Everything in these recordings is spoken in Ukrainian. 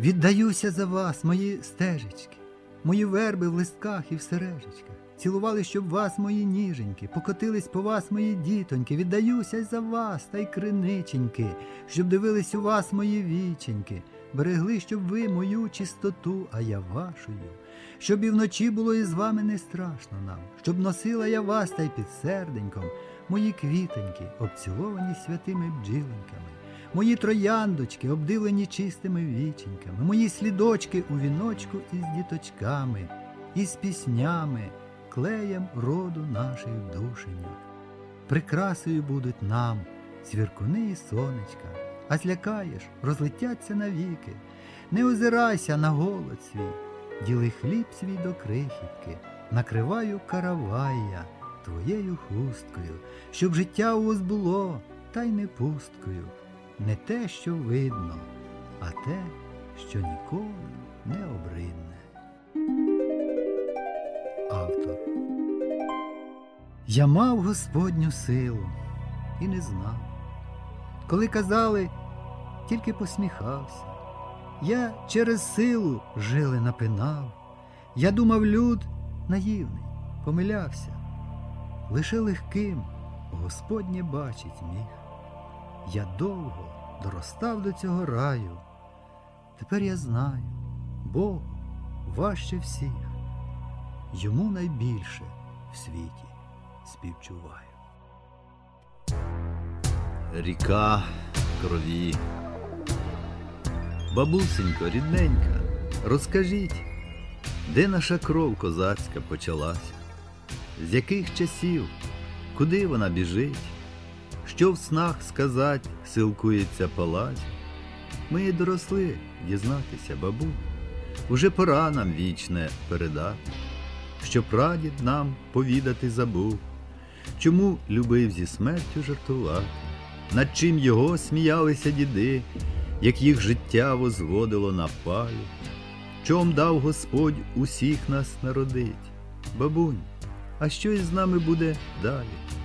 Віддаюся за вас, мої стежечки, мої верби в листках і в сережечках. Цілували, щоб вас, мої ніженьки, покотились по вас, мої дітоньки, віддаюся за вас та й криниченьки, щоб дивились у вас мої віченьки, берегли, щоб ви мою чистоту, а я вашою, щоб і вночі було із вами не страшно нам, щоб носила я вас та й під серденьком, мої квітоньки, обціловані святими бджіленьками, мої трояндочки, обдивлені чистими віченьками, мої слідочки у віночку із діточками, із піснями клеєм роду наших душеньок. Прикрасою будуть нам цвіркуни і сонечка, а злякаєш, розлетяться навіки. Не озирайся на голод свій, діли хліб свій до крихітки, накриваю каравая твоєю хусткою, щоб життя у вас було, та й не пусткою, не те, що видно, а те, що ніколи не обридне. Автор Я мав Господню силу і не знав. Коли казали, тільки посміхався. Я через силу жили напинав. Я думав, люд наївний, помилявся. Лише легким Господнє бачить міг. Я довго доростав до цього раю. Тепер я знаю, Бог важче всіх. Йому найбільше в світі співчуваю. Ріка крові. Бабусенько, рідненька, розкажіть, де наша кров козацька почалася? З яких часів, куди вона біжить? Що в снах сказать силкується палазь? Ми доросли дізнатися, бабу, уже пора нам вічне передати, що прадід нам повідати забув, чому любив зі смертю жартувати, над чим його сміялися діди, як їх життя возводило на палі, чом дав Господь усіх нас народить, бабунь, а що із нами буде далі?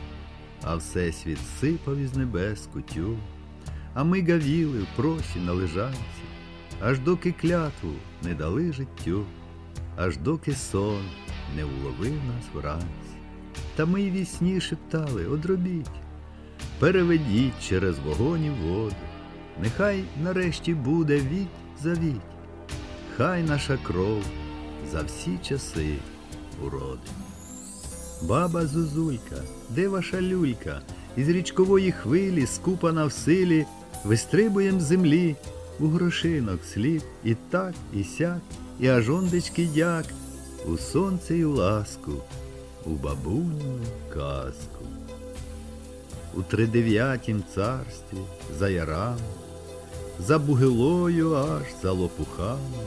А всесвіт сипав із небес кутю, а ми гавіли в просі на лежанці, аж доки клятву не дали життю, аж доки сон не уловив нас вранці. Та ми й вісні шептали одробіть, переведіть через вогонь і воду, нехай нарешті буде віть за віть, хай наша кров за всі часи уродить. Баба Зузулька, де ваша люлька? Із річкової хвилі, скупана в силі, вистрибуєм землі у грошинок слід, і так, і сяк, і аж ондечки як, у сонце й у ласку, у бабуню казку. У тридев'ятім царстві за ярами, за бугилою аж за лопухами,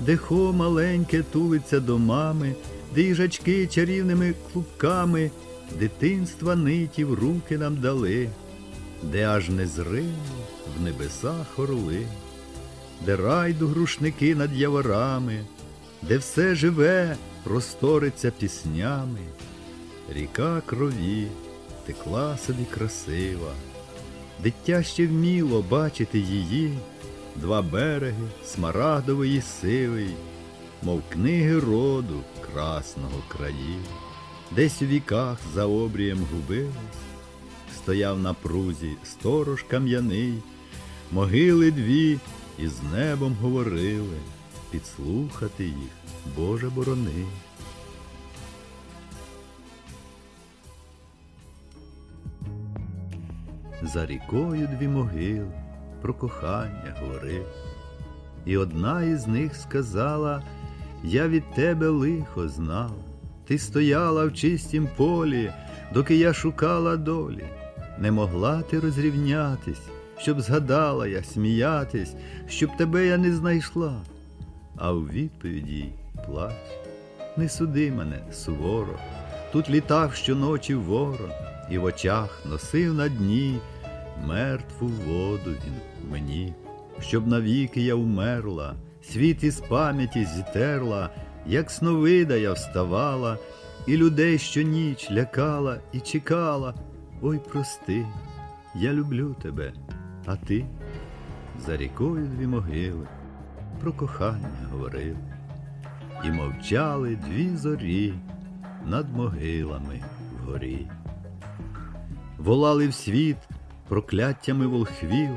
де хо маленьке тулиться до мами, де їжачки чарівними клубками дитинства ниті в руки нам дали, де аж незримо в небесах орли, де райду грушники над яворами, де все живе, просториться піснями, ріка крові текла собі красива, дитя ще вміло бачити її, два береги смарагдовий і сивий, мов книги роду красного краї, десь у віках за обрієм губились, стояв на прузі сторож кам'яний, могили дві із небом говорили, підслухати їх, Боже борони. За рікою дві могили про кохання говорив, і одна із них сказала Я від тебе лихо знала, ти стояла в чистім полі, доки я шукала долі, не могла ти розрівнятись, щоб згадала я сміятись, щоб тебе я не знайшла, а у відповіді плач. Не суди мене суворо, тут літав щоночі ворон, і в очах носив на дні мертву воду він мені, щоб навіки я вмерла, світ із пам'яті зітерла, як сновида я вставала, і людей щоніч лякала і чекала. Ой, прости, я люблю тебе, а ти за рікою дві могили, про кохання говорили, і мовчали дві зорі над могилами вгорі. Волали в світ прокляттями волхвів,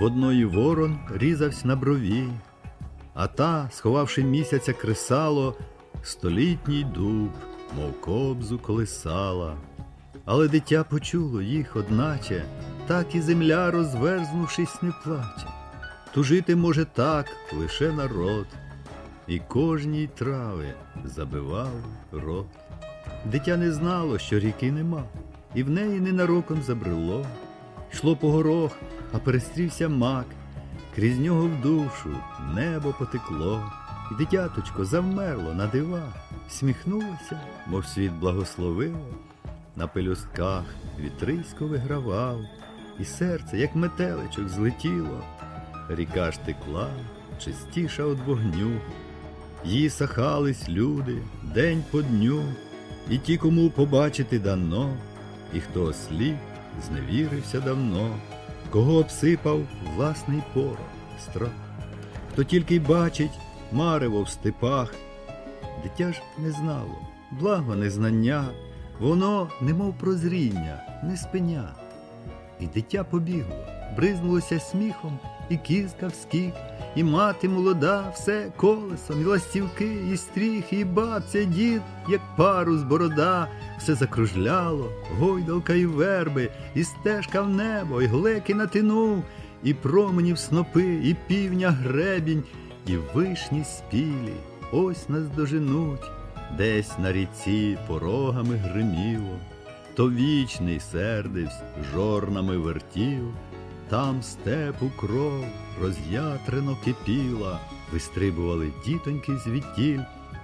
в одної ворон різавсь на брові, а та, сховавши місяця кресало, столітній дуб, мов кобзу колисала. Але дитя почуло їх, одначе, так і земля, розверзнувшись, не плаче. Тужити може так лише народ, і кожній трави забивав рот. Дитя не знало, що ріки нема, і в неї ненароком забрело. Йшло по горох, а перестрівся мак, крізь нього в душу небо потекло, і дитяточко завмерло на дива, всміхнулося, мов світ благословило. На пелюстках вітрисько вигравав, і серце, як метеличок, злетіло. Ріка ж текла, чистіша од вогню, її сахались люди день по дню, і ті, кому побачити дано, і хто осліп, зневірився давно, кого обсипав власний порох, страх, хто тільки й бачить марево в степах, дитя ж не знало, благо незнання, воно, немов прозріння, не спиня. І дитя побігло, бризнулося сміхом, і кізка вскік, і мати молода, все колесом, і ластівки, і стріх, і бабця, дід, як парус борода, все закружляло, гойдалка і верби, і стежка в небо, і глеки натинув, і променів снопи, і півня гребінь, і вишні спілі, ось нас доженуть, десь на ріці порогами гриміло. То вічний сердивсь жорнами вертів, там степу кров роз'ятрено кипіла, вистрибували дітоньки звідтіль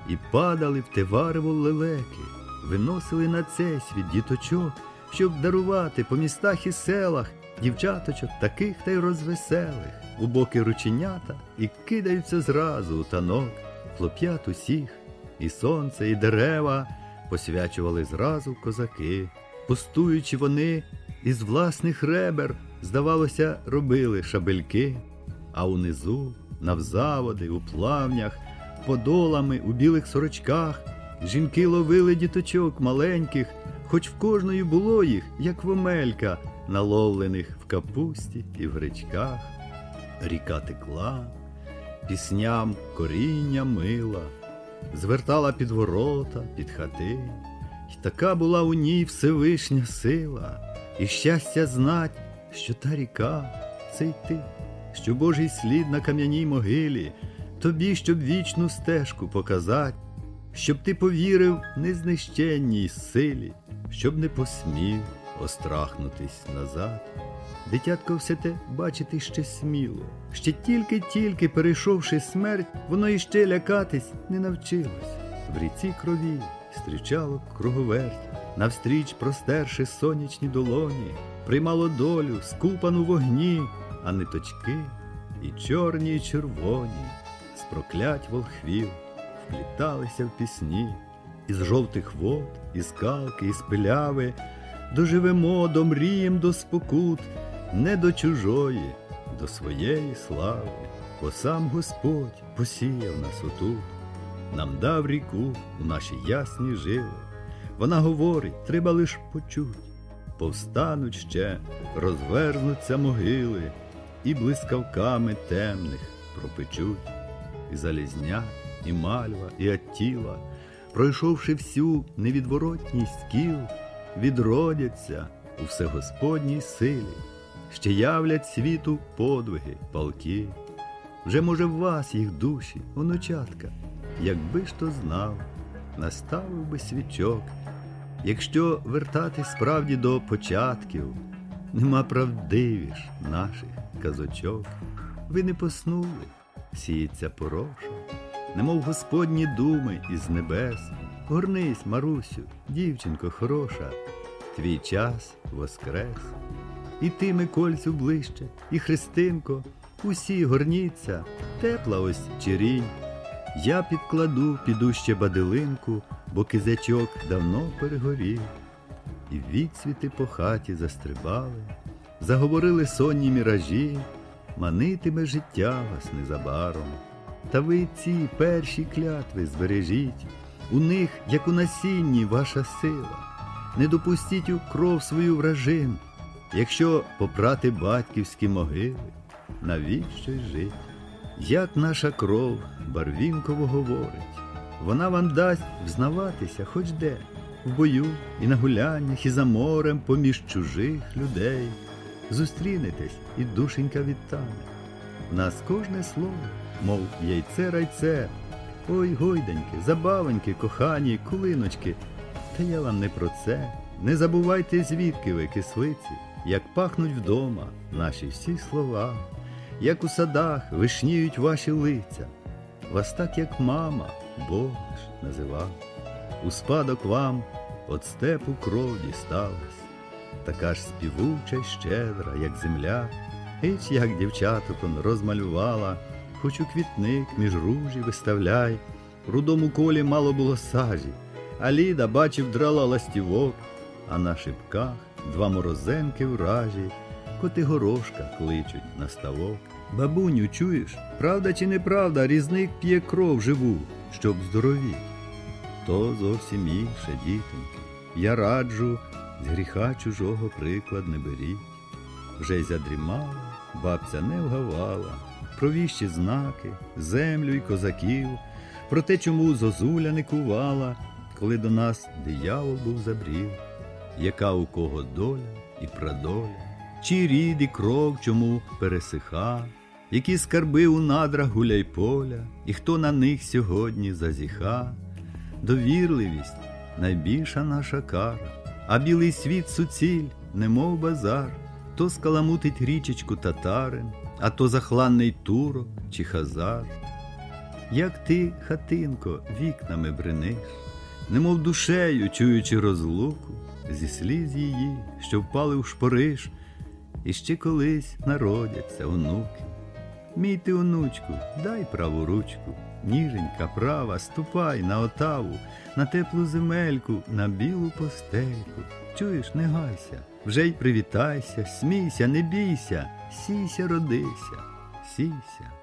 і падали в те варево лелеки, виносили на цей світ діточок, щоб дарувати по містах і селах дівчаточок таких та й розвеселих, у боки рученята і кидаються зразу у танок, хлоп'ят усіх, і сонце, і дерева посвячували зразу козаки. Пустуючи вони із власних ребер, здавалося, робили шабельки, а унизу, навзаводи, у плавнях, подолами у білих сорочках, жінки ловили діточок маленьких, хоч в кожної було їх, як вомелька, наловлених в капусті і в гречках. Ріка текла, пісням коріння мила, звертала під ворота, під хати. І така була у ній Всевишня сила, і щастя знать, що та ріка це й ти, що Божий слід на кам'яній могилі, тобі, щоб вічну стежку показать, щоб ти повірив незнищенній силі, щоб не посмів острахнутись назад. Дитятко все те бачити ще сміло, ще тільки-тільки перейшовши смерть, воно іще лякатись не навчилось в ріці крові стрічало круговерть, навстріч простерши сонячні долоні, приймало долю, скупану вогні, а ниточки і чорні, і червоні, з проклять волхвів впліталися в пісні, із жовтих вод, із калки, із пиляви, доживемо, домрієм до спокут, не до чужої, до своєї слави, бо сам Господь посіяв нас отут нам дав ріку у наші ясні жили. Вона говорить, треба лиш почуть. Повстануть ще, розвернуться могили, і блискавками темних пропечуть, і залізня, і мальва, і аттіла, пройшовши всю невідворотність кіл, відродяться у всегосподній силі, ще являть світу подвиги, палки. Вже, може, в вас їх душі, онучатка, якби ж то знав, наставив би свічок. Якщо вертати справді до початків, нема правдивіш наших казочок. Ви не поснули, сіється пороша, немов Господні думи із небес. Горнись, Марусю, дівчинко хороша, твій час воскрес. І ти, Микольцю, ближче, і Христинко, усі горніться, тепла ось чирінь. Я підкладу, піду ще бадилинку, бо кизячок давно перегорів. І відсвіти по хаті застрибали, заговорили сонні міражі, манитиме життя вас незабаром. Та ви ці перші клятви збережіть, у них, як у насінні, ваша сила. Не допустіть у кров свою вражин, якщо попрати батьківські могили, навіщо й жить? Як наша кров барвінково говорить, вона вам дасть взнаватися хоч де, в бою і на гуляннях, і за морем поміж чужих людей. Зустрінетесь, і душенька відтане. Нас кожне слово, мов яйце райце. Ой, гойденьки, забавоньки, кохані, кулиночки. Та я вам не про це. Не забувайте, звідки ви, кислиці, як пахнуть вдома наші всі слова, як у садах вишніють ваші лиця. Вас так, як мама, Бог називав. У спадок вам от степу кров дісталась, така ж співуча й щедра, як земля, Іч як дівчатокон розмалювала, хоч у квітник між ружі виставляй, рудому колі мало було сажі, а Ліда, бачив, драла ластівок, а на шипках два морозенки вражі, коти горошка кличуть на ставок. Бабуню, чуєш, правда чи неправда, різник п'є кров живу, щоб здоровіть. То зовсім інше, дітоньки. Я раджу, з гріха чужого приклад не беріть. Вже й задрімала, бабця не вгавала, про віщі знаки, землю й козаків, про те, чому зозуля не кувала, коли до нас диявол був забрів, яка у кого доля і прадоля, чи рід і кров чому пересиха, які скарби у надрах гуляй поля, і хто на них сьогодні зазіха, довірливість найбільша наша кара, а білий світ суціль, немов базар, то скаламутить річечку татарин, а то захланний турок чи хазар. Як ти, хатинко, вікнами бриниш, немов душею, чуючи розлуку, зі сліз її, що впали в шпориш, і ще колись народяться онуки. Мій ти онучку, дай праву ручку, ніженька права, ступай на отаву, на теплу земельку, на білу постельку. Чуєш, не гайся, вже й привітайся, смійся, не бійся, сійся, родися, сійся.